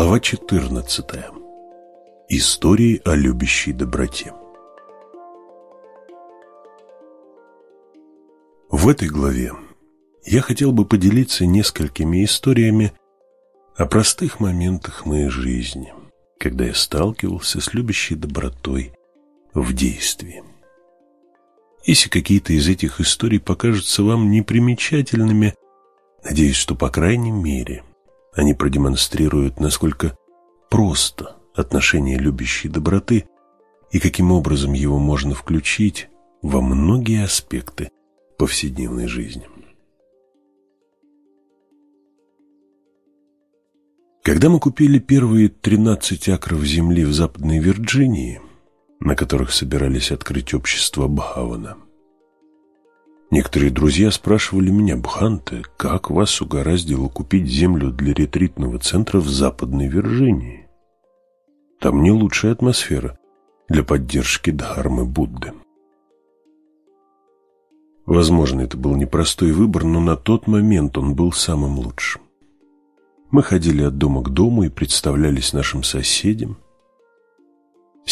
Глава 14. Истории о любящей доброте. В этой главе я хотел бы поделиться несколькими историями о простых моментах моей жизни, когда я сталкивался с любящей добротой в действии. Если какие-то из этих историй покажутся вам непримечательными, надеюсь, что по крайней мере – они продемонстрируют, насколько просто отношение любящей доброты и каким образом его можно включить во многие аспекты повседневной жизни. Когда мы купили первые 13 акров земли в Западной Вирджинии, на которых собирались открыть общество Бхавана, Некоторые друзья спрашивали меня, Бханте, как вас угораздило купить землю для ретритного центра в Западной Вирджинии? Там не лучшая атмосфера для поддержки Дхармы Будды. Возможно, это был непростой выбор, но на тот момент он был самым лучшим. Мы ходили от дома к дому и представлялись нашим соседям,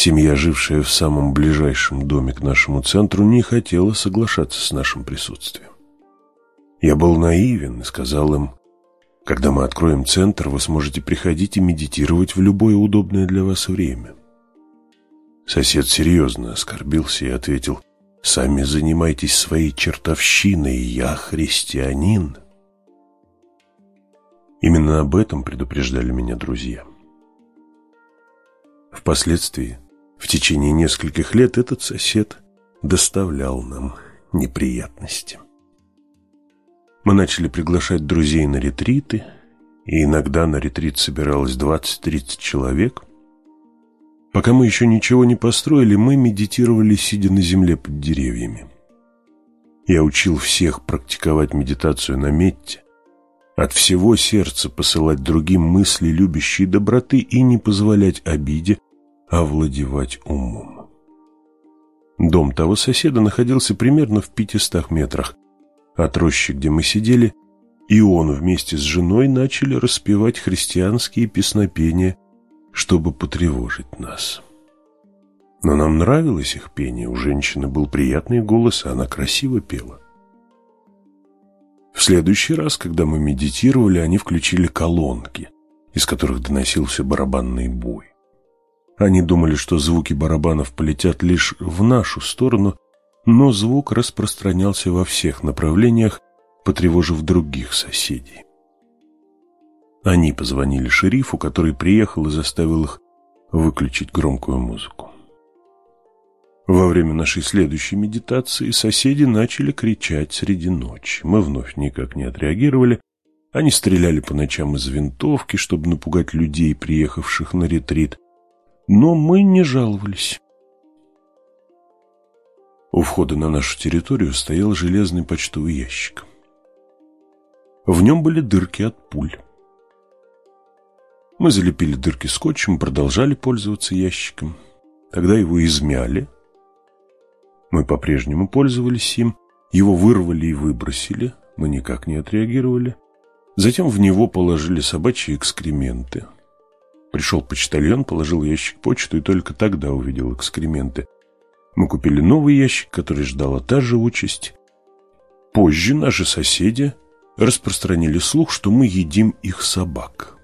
Семья, жившая в самом ближайшем доме к нашему центру, не хотела соглашаться с нашим присутствием. Я был наивен и сказал им, когда мы откроем центр, вы сможете приходить и медитировать в любое удобное для вас время. Сосед серьезно оскорбился и ответил, «Сами занимайтесь своей чертовщиной, я христианин». Именно об этом предупреждали меня друзья. Впоследствии, в течение нескольких лет, этот сосед доставлял нам неприятности. Мы начали приглашать друзей на ретриты, и иногда на ретрит собиралось 20-30 человек. Пока мы еще ничего не построили, мы медитировали, сидя на земле под деревьями. Я учил всех практиковать медитацию на метте, от всего сердца посылать другим мысли любящей доброты и не позволять обиде овладевать умом. Дом того соседа находился примерно в пятистах метрах от рощи, где мы сидели, и он вместе с женой начали распевать христианские песнопения, чтобы потревожить нас. Но нам нравилось их пение, у женщины был приятный голос, и она красиво пела. В следующий раз, когда мы медитировали, они включили колонки, из которых доносился барабанный бой. Они думали, что звуки барабанов полетят лишь в нашу сторону, но звук распространялся во всех направлениях, потревожив других соседей. Они позвонили шерифу, который приехал и заставил их выключить громкую музыку. Во время нашей следующей медитации соседи начали кричать среди ночи. Мы вновь никак не отреагировали. Они стреляли по ночам из винтовки, чтобы напугать людей, приехавших на ретрит. Но мы не жаловались. У входа на нашу территорию стоял железный почтовый ящик. В нем были дырки от пуль. Мы залепили дырки скотчем, продолжали пользоваться ящиком. Тогда его измяли – мы по-прежнему пользовались им, его вырвали и выбросили, мы никак не отреагировали. Затем в него положили собачьи экскременты. Пришел почтальон, положил ящик почту и только тогда увидел экскременты. Мы купили новый ящик, который ждала та же участь. Позже наши соседи распространили слух, что мы едим их собак.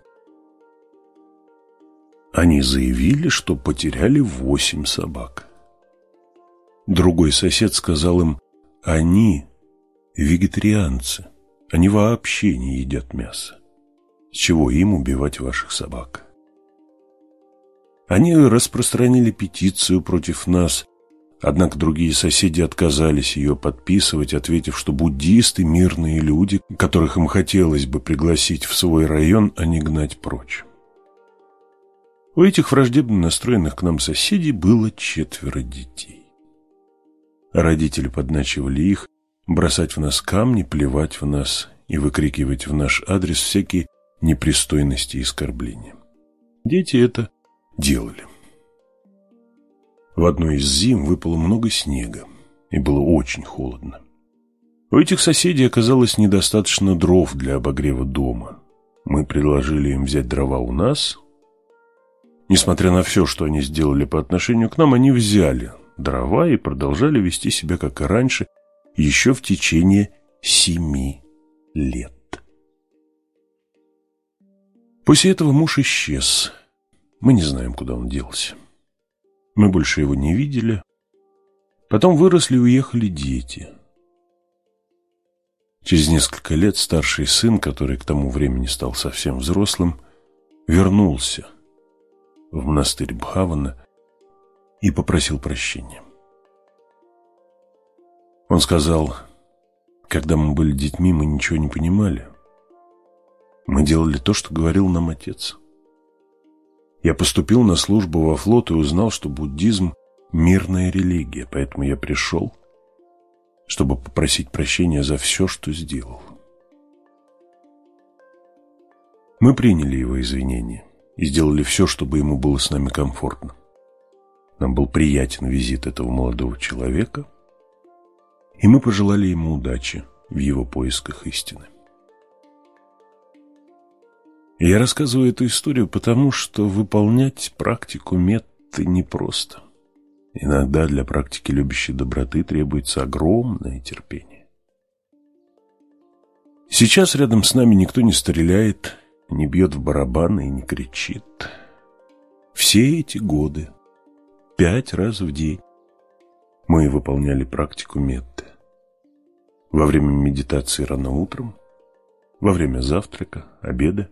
Они заявили, что потеряли восемь собак. Другой сосед сказал им, они вегетарианцы, они вообще не едят мясо. С чего им убивать ваших собак? Они распространили петицию против нас, однако другие соседи отказались ее подписывать, ответив, что буддисты – мирные люди, которых им хотелось бы пригласить в свой район, а не гнать прочь. У этих враждебно настроенных к нам соседей было четверо детей. Родители подначивали их бросать в нас камни, плевать в нас и выкрикивать в наш адрес всякие непристойности и оскорбления. Дети это делали. В одной из зим выпало много снега, и было очень холодно. У этих соседей оказалось недостаточно дров для обогрева дома. Мы предложили им взять дрова у нас, Несмотря на все, что они сделали по отношению к нам, они взяли дрова и продолжали вести себя, как и раньше, еще в течение семи лет. После этого муж исчез. Мы не знаем, куда он делся. Мы больше его не видели. Потом выросли и уехали дети. Через несколько лет старший сын, который к тому времени стал совсем взрослым, вернулся в монастырь Бхавана и попросил прощения. Он сказал, когда мы были детьми, мы ничего не понимали. Мы делали то, что говорил нам отец. Я поступил на службу во флот и узнал, что буддизм – мирная религия, поэтому я пришел, чтобы попросить прощения за все, что сделал. Мы приняли его извинения и сделали все, чтобы ему было с нами комфортно. Нам был приятен визит этого молодого человека, и мы пожелали ему удачи в его поисках истины. Я рассказываю эту историю потому, что выполнять практику метты непросто. Иногда для практики любящей доброты требуется огромное терпение. Сейчас рядом с нами никто не стреляет, не бьет в барабаны и не кричит. Все эти годы, пять раз в день, мы выполняли практику метты. Во время медитации рано утром, во время завтрака, обеда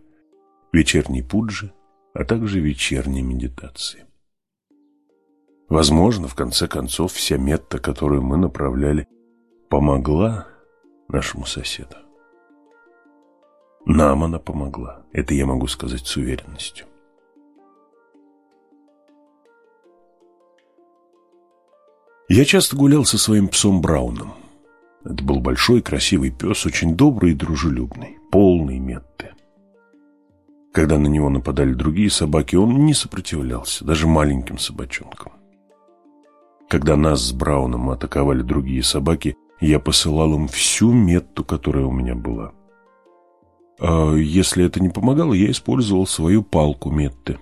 вечерней пуджи, а также вечерней медитации. Возможно, в конце концов, вся метта, которую мы направляли, помогла нашему соседу. Нам она помогла, это я могу сказать с уверенностью. Я часто гулял со своим псом Брауном. Это был большой красивый пес, очень добрый и дружелюбный, полный метты. Когда на него нападали другие собаки, он не сопротивлялся, даже маленьким собачонкам. Когда нас с Брауном атаковали другие собаки, я посылал им всю метту, которая у меня была. А если это не помогало, я использовал свою палку метты.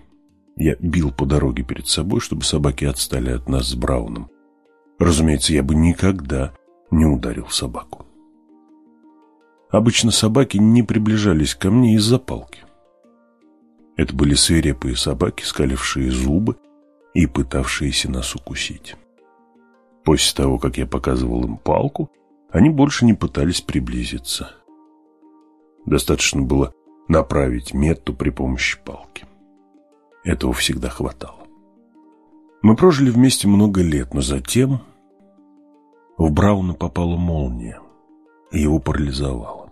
Я бил по дороге перед собой, чтобы собаки отстали от нас с Брауном. Разумеется, я бы никогда не ударил собаку. Обычно собаки не приближались ко мне из-за палки. Это были свирепые собаки, скалившие зубы и пытавшиеся нас укусить. После того, как я показывал им палку, они больше не пытались приблизиться. Достаточно было направить метту при помощи палки. Этого всегда хватало. Мы прожили вместе много лет, но затем в Брауна попала молния, и его парализовало.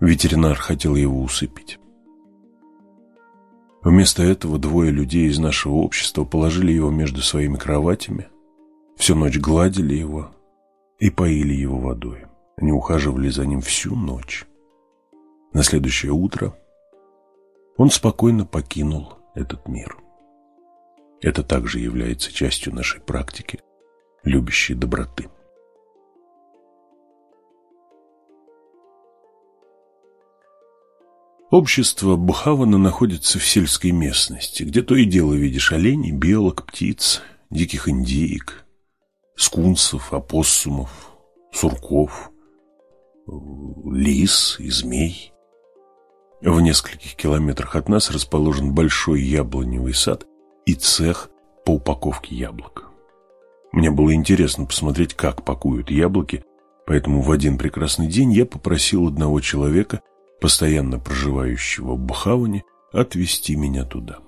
Ветеринар хотел его усыпить. Вместо этого двое людей из нашего общества положили его между своими кроватями, всю ночь гладили его и поили его водой. Они ухаживали за ним всю ночь. На следующее утро он спокойно покинул этот мир. Это также является частью нашей практики любящей доброты. Общество Бхавана находится в сельской местности, где то и дело видишь оленей, белок, птиц, диких индеек, скунсов, опоссумов, сурков, лис и змей. В нескольких километрах от нас расположен большой яблоневый сад и цех по упаковке яблок. Мне было интересно посмотреть, как пакуют яблоки, поэтому в один прекрасный день я попросил одного человека – постоянно проживающего в Бхаване, отвезти меня туда.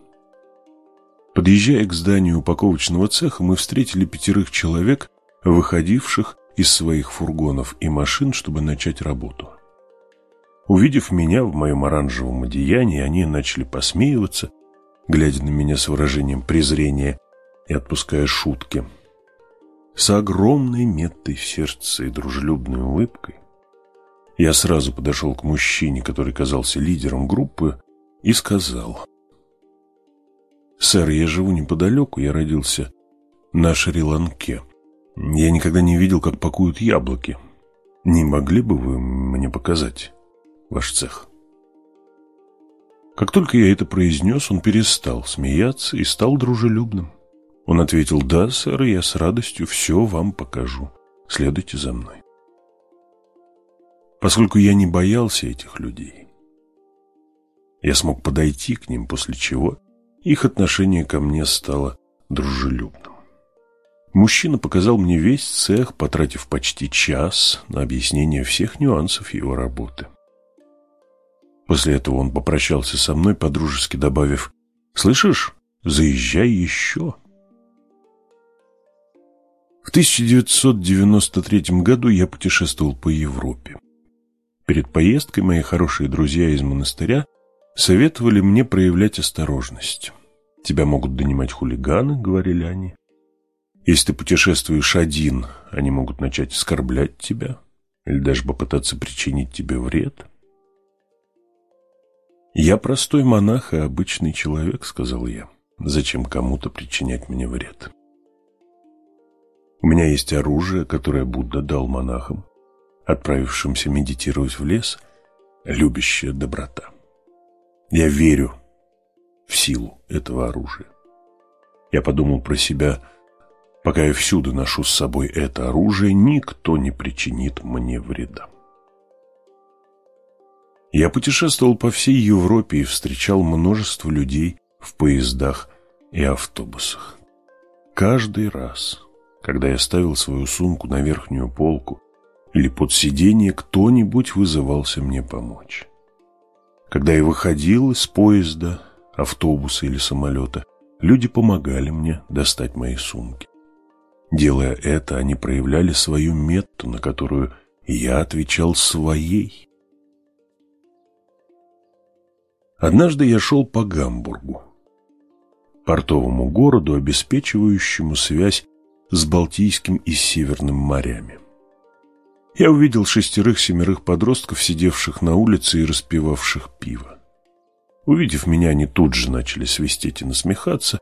Подъезжая к зданию упаковочного цеха, мы встретили пятерых человек, выходивших из своих фургонов и машин, чтобы начать работу. Увидев меня в моем оранжевом одеянии, они начали посмеиваться, глядя на меня с выражением презрения и отпуская шутки. С огромной меттой в сердце и дружелюбной улыбкой я сразу подошел к мужчине, который казался лидером группы, и сказал. «Сэр, я живу неподалеку, я родился на Шри-Ланке. Я никогда не видел, как пакуют яблоки. Не могли бы вы мне показать ваш цех?» Как только я это произнес, он перестал смеяться и стал дружелюбным. Он ответил, да, сэр, я с радостью все вам покажу. Следуйте за мной. Поскольку я не боялся этих людей, я смог подойти к ним, после чего их отношение ко мне стало дружелюбным. Мужчина показал мне весь цех, потратив почти час на объяснение всех нюансов его работы. После этого он попрощался со мной, подружески добавив «Слышишь, заезжай еще». В 1993 году я путешествовал по Европе. Перед поездкой мои хорошие друзья из монастыря советовали мне проявлять осторожность. «Тебя могут донимать хулиганы», — говорили они. «Если ты путешествуешь один, они могут начать оскорблять тебя или даже попытаться причинить тебе вред». «Я простой монах и обычный человек», — сказал я. «Зачем кому-то причинять мне вред?» «У меня есть оружие, которое Будда дал монахам, отправившимся медитировать в лес, любящая доброта. Я верю в силу этого оружия. Я подумал про себя, пока я всюду ношу с собой это оружие, никто не причинит мне вреда. Я путешествовал по всей Европе и встречал множество людей в поездах и автобусах. Каждый раз, когда я ставил свою сумку на верхнюю полку или под сиденье, кто-нибудь вызывался мне помочь. Когда я выходил из поезда, автобуса или самолета, люди помогали мне достать мои сумки. Делая это, они проявляли свою метту, на которую я отвечал своей. Однажды я шел по Гамбургу, портовому городу, обеспечивающему связь с Балтийским и Северным морями. Я увидел шестерых-семерых подростков, сидевших на улице и распивавших пиво. Увидев меня, они тут же начали свистеть и насмехаться.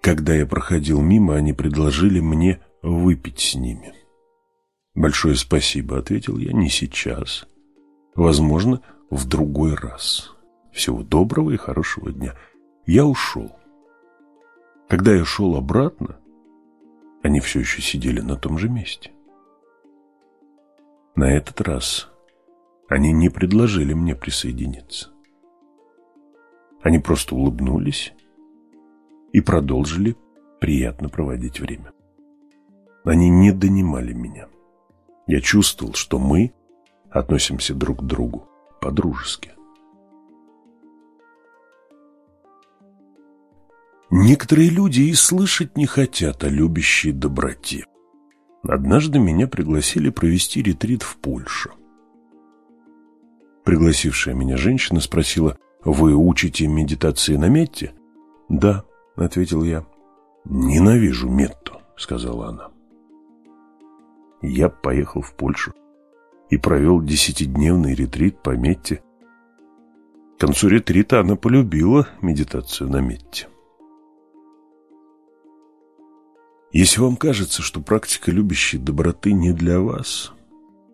Когда я проходил мимо, они предложили мне выпить с ними. «Большое спасибо», — ответил я, — «не сейчас. Возможно, в другой раз». Всего доброго и хорошего дня. Я ушел. Когда я шел обратно, они все еще сидели на том же месте. На этот раз они не предложили мне присоединиться. Они просто улыбнулись и продолжили приятно проводить время. Они не донимали меня. Я чувствовал, что мы относимся друг к другу по-дружески. Некоторые люди и слышать не хотят о любящей доброте. Однажды меня пригласили провести ретрит в Польшу. Пригласившая меня женщина спросила, «Вы учите медитации на метте?» «Да», — ответил я. «Ненавижу метту», — сказала она. Я поехал в Польшу и провел десятидневный ретрит по метте. К концу ретрита она полюбила медитацию на метте. Если вам кажется, что практика любящей доброты не для вас,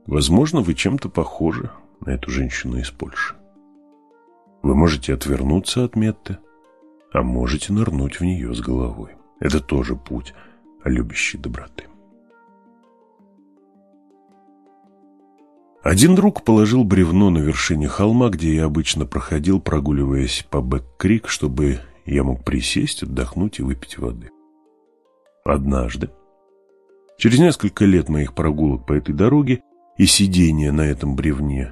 возможно, вы чем-то похожи на эту женщину из Польши. Вы можете отвернуться от метты, а можете нырнуть в нее с головой. Это тоже путь любящей доброты. Один друг положил бревно на вершине холма, где я обычно проходил, прогуливаясь по Бэк-Крик, чтобы я мог присесть, отдохнуть и выпить воды. Однажды, через несколько лет моих прогулок по этой дороге и сидения на этом бревне,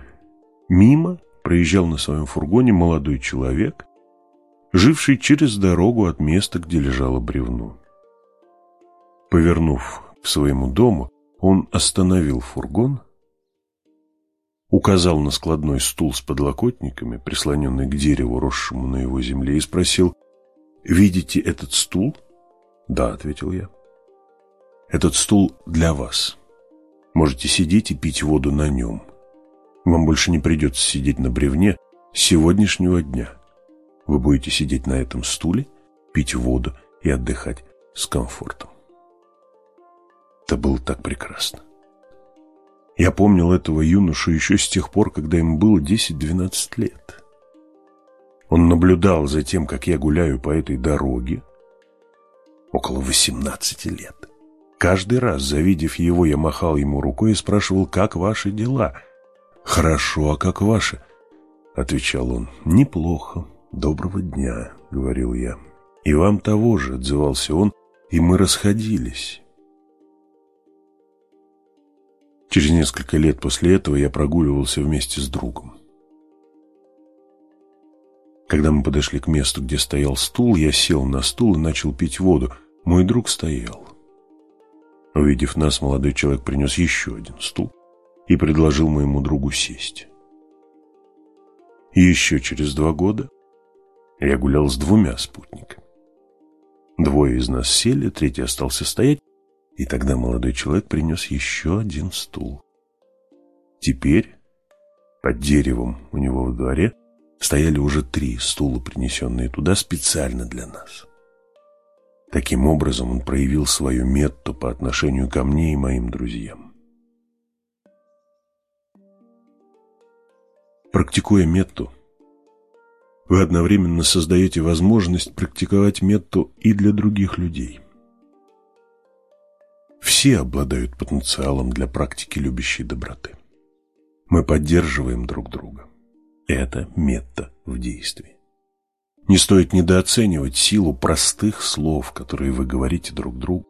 мимо проезжал на своем фургоне молодой человек, живший через дорогу от места, где лежало бревно. Повернув к своему дому, он остановил фургон, указал на складной стул с подлокотниками, прислоненный к дереву, росшему на его земле, и спросил, «Видите этот стул?» «Да», — ответил я. «Этот стул для вас. Можете сидеть и пить воду на нем. Вам больше не придется сидеть на бревне с сегодняшнего дня. Вы будете сидеть на этом стуле, пить воду и отдыхать с комфортом». Это было так прекрасно. Я помнил этого юношу еще с тех пор, когда ему было 10-12 лет. Он наблюдал за тем, как я гуляю по этой дороге около 18 лет. Каждый раз, завидев его, я махал ему рукой и спрашивал, как ваши дела? Хорошо, а как ваши? Отвечал он, неплохо, доброго дня, говорил я. И вам того же, отзывался он, и мы расходились. Через несколько лет после этого я прогуливался вместе с другом. Когда мы подошли к месту, где стоял стул, я сел на стул и начал пить воду. Мой друг стоял. Увидев нас, молодой человек принес еще один стул и предложил моему другу сесть. Еще через два года я гулял с двумя спутниками. Двое из нас сели, третий остался стоять, и тогда молодой человек принес еще один стул. Теперь под деревом у него во дворе стояли уже три стула, принесенные туда специально для нас. Таким образом он проявил свою метту по отношению ко мне и моим друзьям. Практикуя метту, вы одновременно создаете возможность практиковать метту и для других людей. Все обладают потенциалом для практики любящей доброты. Мы поддерживаем друг друга. Это метта в действии. Не стоит недооценивать силу простых слов, которые вы говорите друг другу,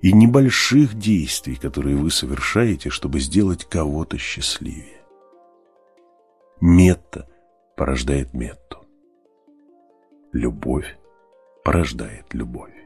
и небольших действий, которые вы совершаете, чтобы сделать кого-то счастливее. Метта порождает метту. Любовь порождает любовь.